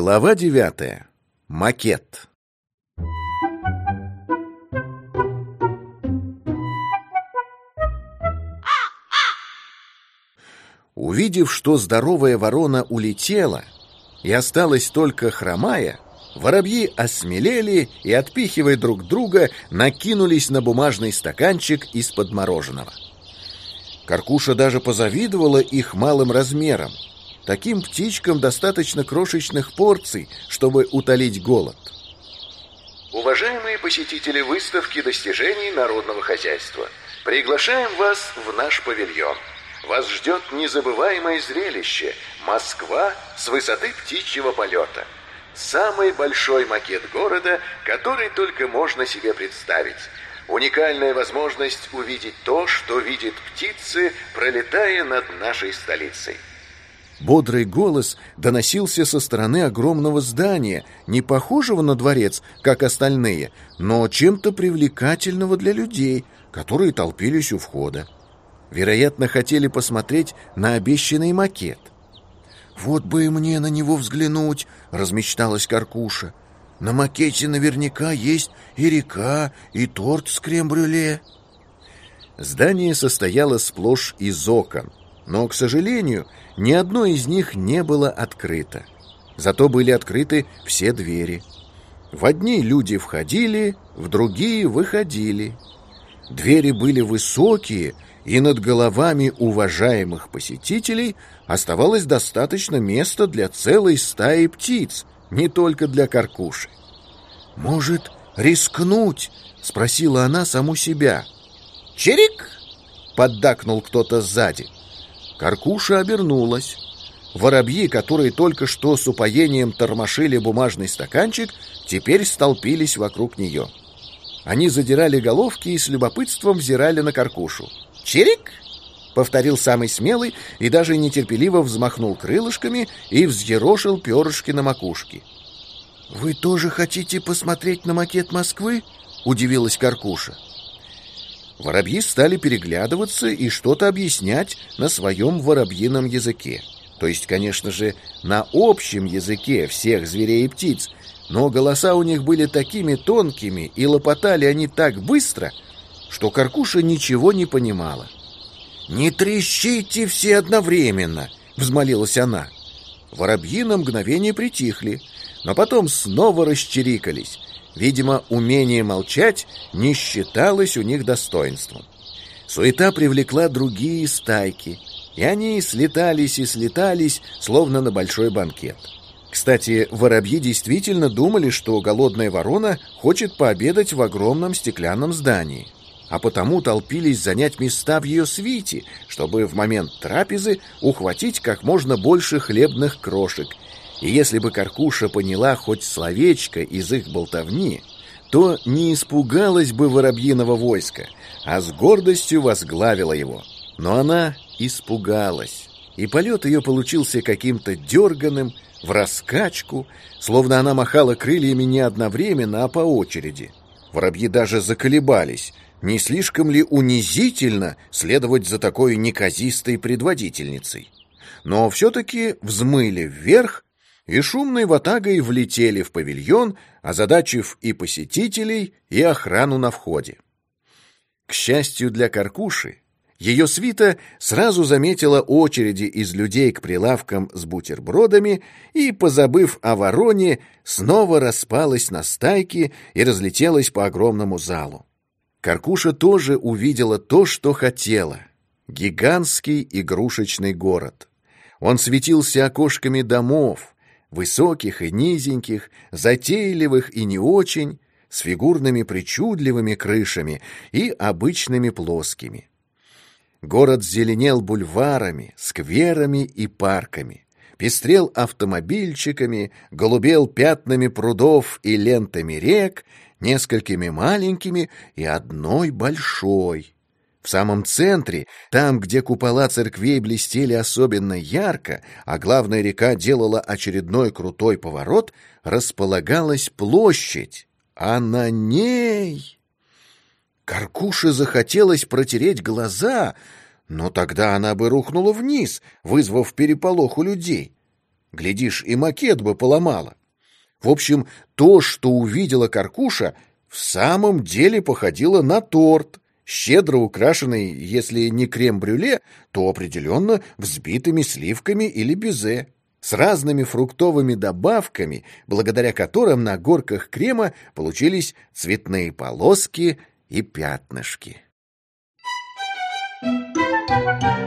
Глава девятая. Макет. Увидев, что здоровая ворона улетела и осталась только хромая, воробьи осмелели и, отпихивая друг друга, накинулись на бумажный стаканчик из-под мороженого. Каркуша даже позавидовала их малым размерам. Таким птичкам достаточно крошечных порций, чтобы утолить голод. Уважаемые посетители выставки достижений народного хозяйства, приглашаем вас в наш павильон. Вас ждет незабываемое зрелище – Москва с высоты птичьего полета. Самый большой макет города, который только можно себе представить. Уникальная возможность увидеть то, что видят птицы, пролетая над нашей столицей. Бодрый голос доносился со стороны огромного здания, не похожего на дворец, как остальные, но чем-то привлекательного для людей, которые толпились у входа. Вероятно, хотели посмотреть на обещанный макет. «Вот бы и мне на него взглянуть», — размечталась Каркуша. «На макете наверняка есть и река, и торт с крем-брюле». Здание состояло сплошь из окон, но, к сожалению, ни одно из них не было открыто. Зато были открыты все двери. В одни люди входили, в другие выходили. Двери были высокие, и над головами уважаемых посетителей оставалось достаточно места для целой стаи птиц, не только для каркуши. «Может, рискнуть?» — спросила она саму себя. «Чирик!» — поддакнул кто-то сзади. Каркуша обернулась. Воробьи, которые только что с упоением тормошили бумажный стаканчик, теперь столпились вокруг нее. Они задирали головки и с любопытством взирали на Каркушу. «Чирик!» — повторил самый смелый и даже нетерпеливо взмахнул крылышками и взъерошил перышки на макушке. «Вы тоже хотите посмотреть на макет Москвы?» — удивилась Каркуша. Воробьи стали переглядываться и что-то объяснять на своем воробьином языке. То есть, конечно же, на общем языке всех зверей и птиц, но голоса у них были такими тонкими, и лопотали они так быстро — что Каркуша ничего не понимала. «Не трещите все одновременно!» — взмолилась она. Воробьи на мгновение притихли, но потом снова расчирикались. Видимо, умение молчать не считалось у них достоинством. Суета привлекла другие стайки, и они слетались и слетались, словно на большой банкет. Кстати, воробьи действительно думали, что голодная ворона хочет пообедать в огромном стеклянном здании а потому толпились занять места в ее свите, чтобы в момент трапезы ухватить как можно больше хлебных крошек. И если бы Каркуша поняла хоть словечко из их болтовни, то не испугалась бы воробьиного войска, а с гордостью возглавила его. Но она испугалась, и полет ее получился каким-то дерганым, в раскачку, словно она махала крыльями не одновременно, а по очереди. Воробьи даже заколебались — не слишком ли унизительно следовать за такой неказистой предводительницей? Но все-таки взмыли вверх и шумной ватагой влетели в павильон, озадачив и посетителей, и охрану на входе. К счастью для Каркуши, ее свита сразу заметила очереди из людей к прилавкам с бутербродами и, позабыв о вороне, снова распалась на стайки и разлетелась по огромному залу. Каркуша тоже увидела то, что хотела. Гигантский игрушечный город. Он светился окошками домов, высоких и низеньких, затейливых и не очень, с фигурными причудливыми крышами и обычными плоскими. Город зеленел бульварами, скверами и парками, пестрел автомобильчиками, голубел пятнами прудов и лентами рек, несколькими маленькими и одной большой. В самом центре, там, где купола церквей блестели особенно ярко, а главная река делала очередной крутой поворот, располагалась площадь, а на ней... Каркуше захотелось протереть глаза, но тогда она бы рухнула вниз, вызвав переполох у людей. Глядишь, и макет бы поломала. В общем, то, что увидела Каркуша, в самом деле походило на торт, щедро украшенный, если не крем-брюле, то определенно взбитыми сливками или безе, с разными фруктовыми добавками, благодаря которым на горках крема получились цветные полоски и пятнышки. Thank you.